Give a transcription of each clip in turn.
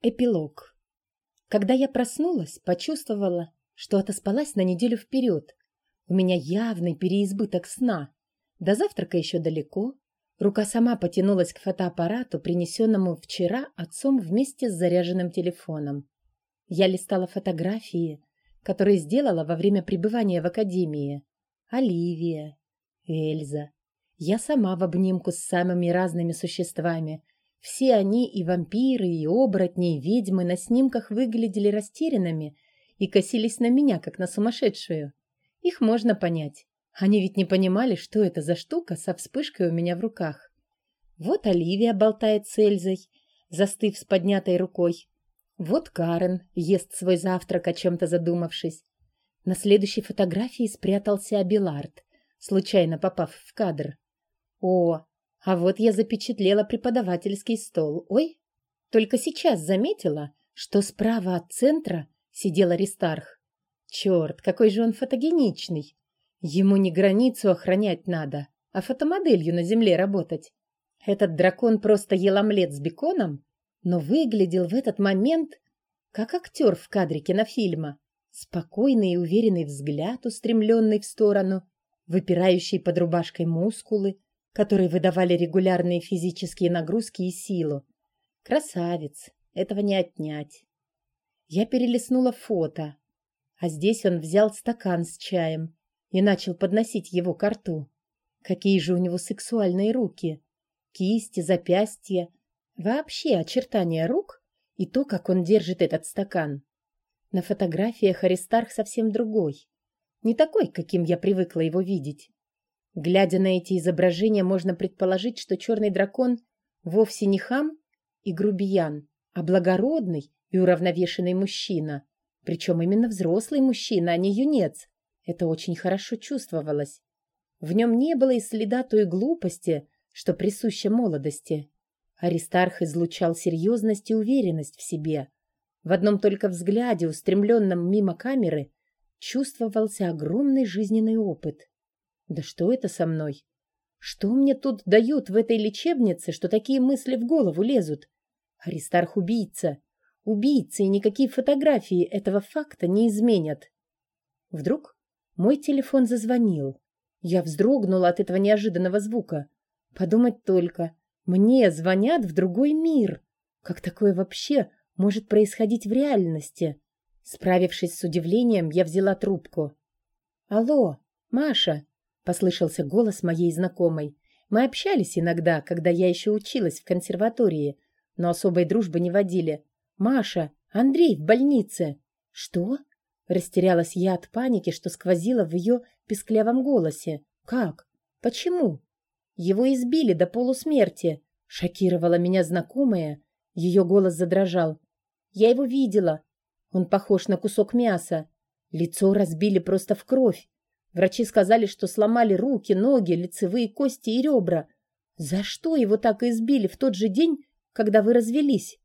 Эпилог. Когда я проснулась, почувствовала, что отоспалась на неделю вперед. У меня явный переизбыток сна. До завтрака еще далеко. Рука сама потянулась к фотоаппарату, принесенному вчера отцом вместе с заряженным телефоном. Я листала фотографии, которые сделала во время пребывания в академии. Оливия, Эльза. Я сама в обнимку с самыми разными существами — все они, и вампиры, и оборотни, и ведьмы, на снимках выглядели растерянными и косились на меня, как на сумасшедшую. Их можно понять. Они ведь не понимали, что это за штука со вспышкой у меня в руках. Вот Оливия болтает с Эльзой, застыв с поднятой рукой. Вот Карен ест свой завтрак, о чем-то задумавшись. На следующей фотографии спрятался Абилард, случайно попав в кадр. О, а вот я запечатлела преподавательский стол. Ой, только сейчас заметила, что справа от центра сидел Аристарх. Черт, какой же он фотогеничный. Ему не границу охранять надо, а фотомоделью на земле работать. Этот дракон просто ел омлет с беконом, но выглядел в этот момент как актер в кадре кинофильма. Спокойный и уверенный взгляд, устремленный в сторону, выпирающий под рубашкой мускулы, которые выдавали регулярные физические нагрузки и силу. Красавец, этого не отнять. Я перелистнула фото, а здесь он взял стакан с чаем и начал подносить его к рту. Какие же у него сексуальные руки! Кисти, запястья, вообще очертания рук и то, как он держит этот стакан. На фотографиях Аристарх совсем другой. Не такой, каким я привыкла его видеть. Глядя на эти изображения, можно предположить, что черный дракон вовсе не хам и грубиян, а благородный и уравновешенный мужчина. Причем именно взрослый мужчина, а не юнец. Это очень хорошо чувствовалось. В нем не было и следа той глупости, что присуща молодости. Аристарх излучал серьезность и уверенность в себе. В одном только взгляде, устремленном мимо камеры, чувствовался огромный жизненный опыт. Да что это со мной? Что мне тут дают в этой лечебнице, что такие мысли в голову лезут? Аристарх убийца. Убийца, и никакие фотографии этого факта не изменят. Вдруг мой телефон зазвонил. Я вздрогнула от этого неожиданного звука. Подумать только, мне звонят в другой мир. Как такое вообще может происходить в реальности? Справившись с удивлением, я взяла трубку. «Алло, Маша, послышался голос моей знакомой. Мы общались иногда, когда я еще училась в консерватории, но особой дружбы не водили. Маша, Андрей в больнице. Что? Растерялась я от паники, что сквозило в ее песклявом голосе. Как? Почему? Его избили до полусмерти. Шокировала меня знакомая. Ее голос задрожал. Я его видела. Он похож на кусок мяса. Лицо разбили просто в кровь. Врачи сказали, что сломали руки, ноги, лицевые кости и ребра. За что его так избили в тот же день, когда вы развелись?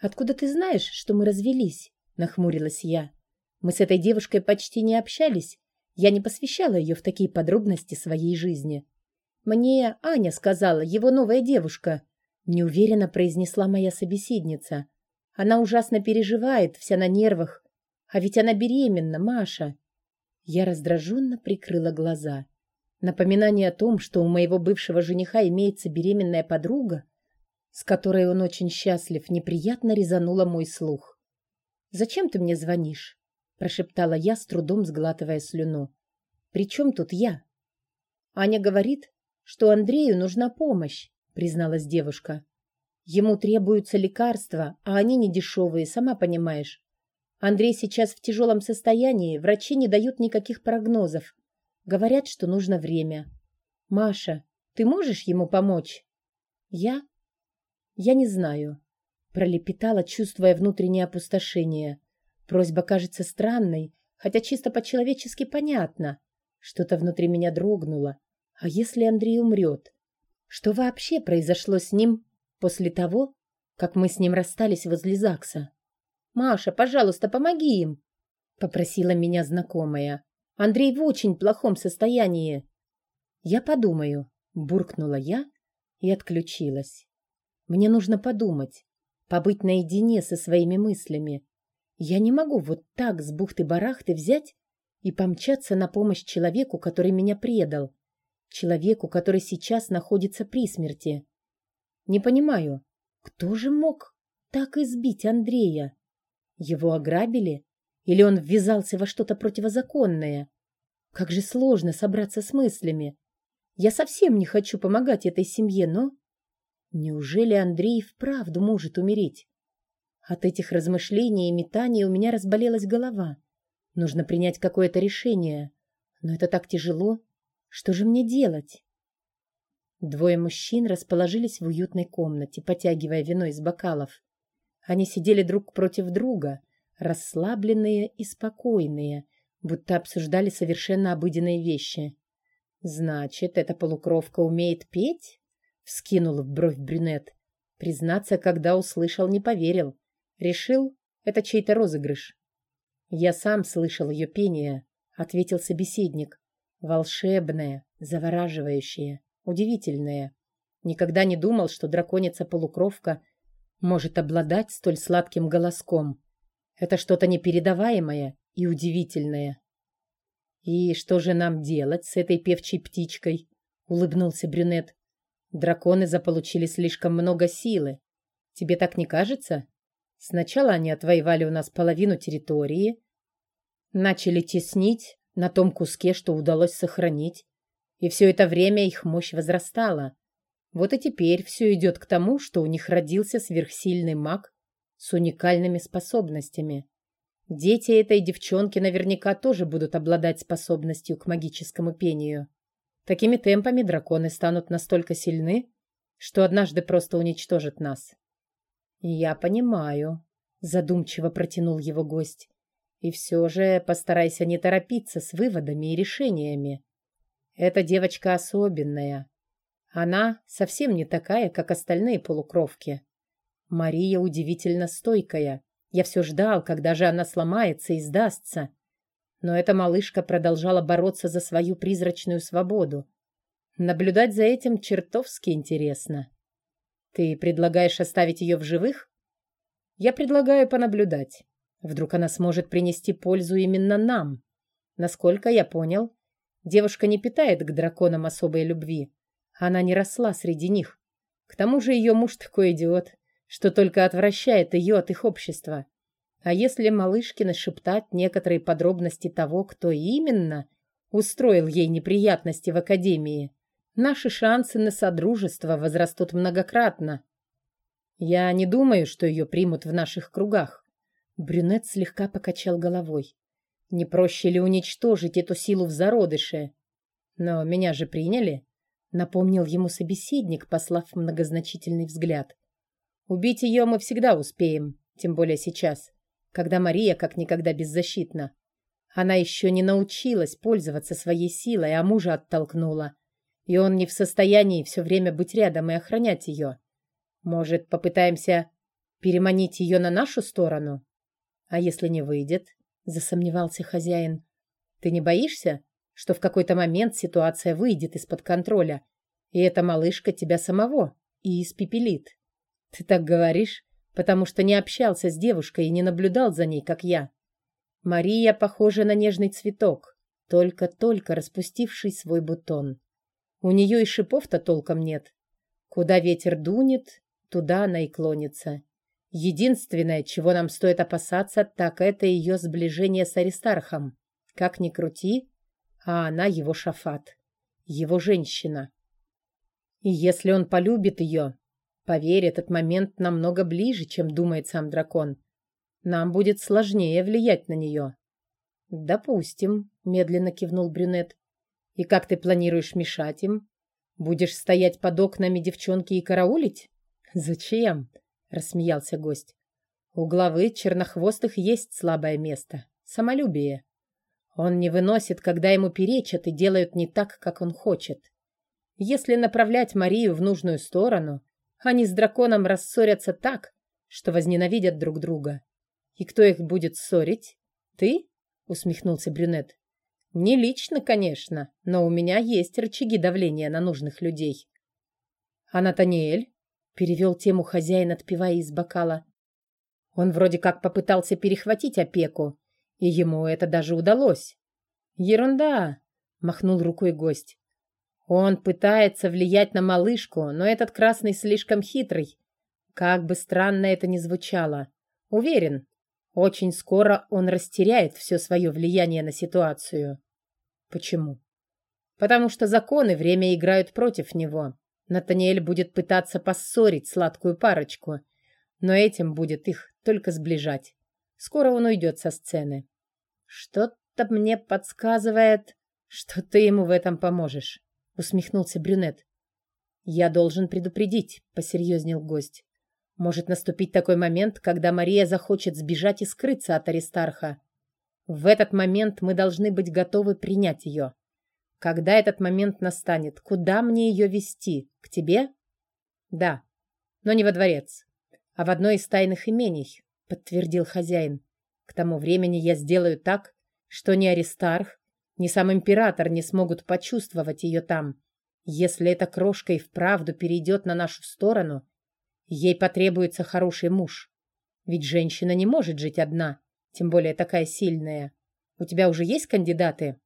Откуда ты знаешь, что мы развелись? Нахмурилась я. Мы с этой девушкой почти не общались. Я не посвящала ее в такие подробности своей жизни. Мне Аня сказала, его новая девушка. Неуверенно произнесла моя собеседница. Она ужасно переживает, вся на нервах. А ведь она беременна, Маша. Я раздраженно прикрыла глаза. Напоминание о том, что у моего бывшего жениха имеется беременная подруга, с которой он очень счастлив, неприятно резануло мой слух. «Зачем ты мне звонишь?» – прошептала я, с трудом сглатывая слюну. «При чем тут я?» «Аня говорит, что Андрею нужна помощь», – призналась девушка. «Ему требуются лекарства, а они не дешевые, сама понимаешь. Андрей сейчас в тяжелом состоянии, врачи не дают никаких прогнозов. Говорят, что нужно время. Маша, ты можешь ему помочь? Я? Я не знаю. Пролепетала, чувствуя внутреннее опустошение. Просьба кажется странной, хотя чисто по-человечески понятно. Что-то внутри меня дрогнуло. А если Андрей умрет? Что вообще произошло с ним после того, как мы с ним расстались возле ЗАГСа? «Маша, пожалуйста, помоги им!» — попросила меня знакомая. «Андрей в очень плохом состоянии». «Я подумаю», — буркнула я и отключилась. «Мне нужно подумать. побыть наедине со своими мыслями. Я не могу вот так с бухты-барахты взять и помчаться на помощь человеку, который меня предал, человеку, который сейчас находится при смерти. Не понимаю, кто же мог так избить Андрея? Его ограбили? Или он ввязался во что-то противозаконное? Как же сложно собраться с мыслями. Я совсем не хочу помогать этой семье, но... Неужели Андрей вправду может умереть? От этих размышлений и метаний у меня разболелась голова. Нужно принять какое-то решение. Но это так тяжело. Что же мне делать? Двое мужчин расположились в уютной комнате, потягивая вино из бокалов. Они сидели друг против друга, расслабленные и спокойные, будто обсуждали совершенно обыденные вещи. «Значит, эта полукровка умеет петь?» — вскинул в бровь брюнет. Признаться, когда услышал, не поверил. Решил, это чей-то розыгрыш. «Я сам слышал ее пение», — ответил собеседник. «Волшебное, завораживающее, удивительное. Никогда не думал, что драконица-полукровка может обладать столь сладким голоском. Это что-то непередаваемое и удивительное. «И что же нам делать с этой певчей птичкой?» — улыбнулся брюнет. «Драконы заполучили слишком много силы. Тебе так не кажется? Сначала они отвоевали у нас половину территории, начали теснить на том куске, что удалось сохранить, и все это время их мощь возрастала. Вот и теперь все идет к тому, что у них родился сверхсильный маг с уникальными способностями. Дети этой девчонки наверняка тоже будут обладать способностью к магическому пению. Такими темпами драконы станут настолько сильны, что однажды просто уничтожат нас. «Я понимаю», — задумчиво протянул его гость. «И все же постарайся не торопиться с выводами и решениями. Эта девочка особенная, она совсем не такая, как остальные полукровки. Мария удивительно стойкая. Я все ждал, когда же она сломается и сдастся. Но эта малышка продолжала бороться за свою призрачную свободу. Наблюдать за этим чертовски интересно. Ты предлагаешь оставить ее в живых? Я предлагаю понаблюдать. Вдруг она сможет принести пользу именно нам. Насколько я понял, девушка не питает к драконам особой любви. Она не росла среди них. К тому же ее муж такой идиот, что только отвращает ее от их общества. А если малышке нашептать некоторые подробности того, кто именно устроил ей неприятности в академии, наши шансы на содружество возрастут многократно. Я не думаю, что ее примут в наших кругах. Брюнет слегка покачал головой. Не проще ли уничтожить эту силу в зародыше? Но меня же приняли. Напомнил ему собеседник, послав многозначительный взгляд. Убить ее мы всегда успеем, тем более сейчас, когда Мария как никогда беззащитна. Она еще не научилась пользоваться своей силой, а мужа оттолкнула. И он не в состоянии все время быть рядом и охранять ее. Может, попытаемся переманить ее на нашу сторону? А если не выйдет? Засомневался хозяин. Ты не боишься, что в какой-то момент ситуация выйдет из-под контроля, и эта малышка тебя самого и испепелит. Ты так говоришь, потому что не общался с девушкой и не наблюдал за ней, как я. Мария похожа на нежный цветок, только-только распустивший свой бутон. У нее и шипов-то толком нет. Куда ветер дунет, туда она и клонится. Единственное, чего нам стоит опасаться, так это ее сближение с Аристархом. Как ни крути, а она его шафат, его женщина. И если он полюбит ее, поверь, этот момент намного ближе, чем думает сам дракон. Нам будет сложнее влиять на нее. Допустим, медленно кивнул брюнет. И как ты планируешь мешать им? Будешь стоять под окнами девчонки и караулить? Зачем? рассмеялся гость. У главы чернохвостых есть слабое место самолюбие. Он не выносит, когда ему перечат и делают не так, как он хочет. Если направлять Марию в нужную сторону, они с драконом рассорятся так, что возненавидят друг друга. И кто их будет ссорить? Ты? усмехнулся брюнет. Не лично, конечно, но у меня есть рычаги давления на нужных людей. А Натаниэль? перевел тему хозяин, отпивая из бокала. Он вроде как попытался перехватить опеку, и ему это даже удалось. Ерунда, махнул рукой гость. Он пытается влиять на малышку, но этот красный слишком хитрый. Как бы странно это ни звучало. Уверен, очень скоро он растеряет все свое влияние на ситуацию. Почему? Потому что законы время играют против него. Натаниэль будет пытаться поссорить сладкую парочку, но этим будет их только сближать. Скоро он уйдет со сцены. Что-то мне подсказывает, что ты ему в этом поможешь, усмехнулся брюнет. Я должен предупредить, посерьезнел гость. Может наступить такой момент, когда Мария захочет сбежать и скрыться от Аристарха. В этот момент мы должны быть готовы принять ее. Когда этот момент настанет, куда мне ее вести? К тебе? Да, но не во дворец, а в одно из тайных имений, подтвердил хозяин. К тому времени я сделаю так, что ни Аристарх, ни сам император не смогут почувствовать ее там. Если эта крошка и вправду перейдет на нашу сторону, ей потребуется хороший муж. Ведь женщина не может жить одна, тем более такая сильная. У тебя уже есть кандидаты?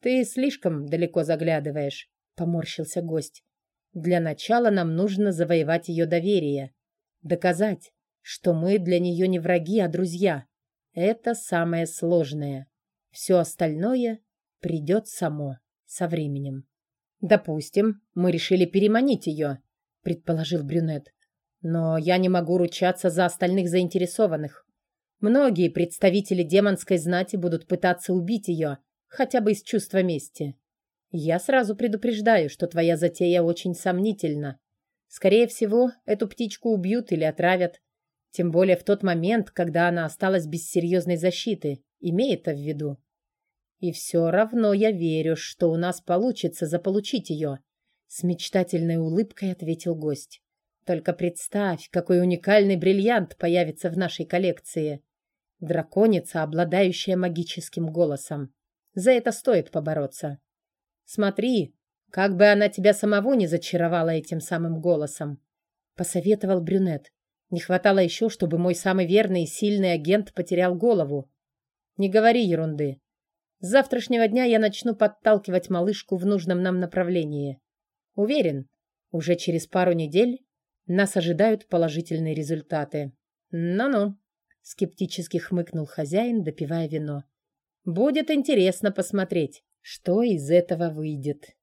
Ты слишком далеко заглядываешь, поморщился гость. Для начала нам нужно завоевать ее доверие, доказать, что мы для нее не враги, а друзья. Это самое сложное. Все остальное придет само, со временем. Допустим, мы решили переманить ее, предположил брюнет. Но я не могу ручаться за остальных заинтересованных. Многие представители демонской знати будут пытаться убить ее, хотя бы из чувства мести. Я сразу предупреждаю, что твоя затея очень сомнительна. Скорее всего, эту птичку убьют или отравят. Тем более в тот момент, когда она осталась без серьезной защиты. Имей это в виду. И все равно я верю, что у нас получится заполучить ее. С мечтательной улыбкой ответил гость. Только представь, какой уникальный бриллиант появится в нашей коллекции. Драконица, обладающая магическим голосом. За это стоит побороться. Смотри, как бы она тебя самого не зачаровала этим самым голосом. Посоветовал брюнет. Не хватало еще, чтобы мой самый верный и сильный агент потерял голову. Не говори ерунды. С завтрашнего дня я начну подталкивать малышку в нужном нам направлении. Уверен, уже через пару недель нас ожидают положительные результаты. Ну-ну, скептически хмыкнул хозяин, допивая вино. Будет интересно посмотреть, что из этого выйдет.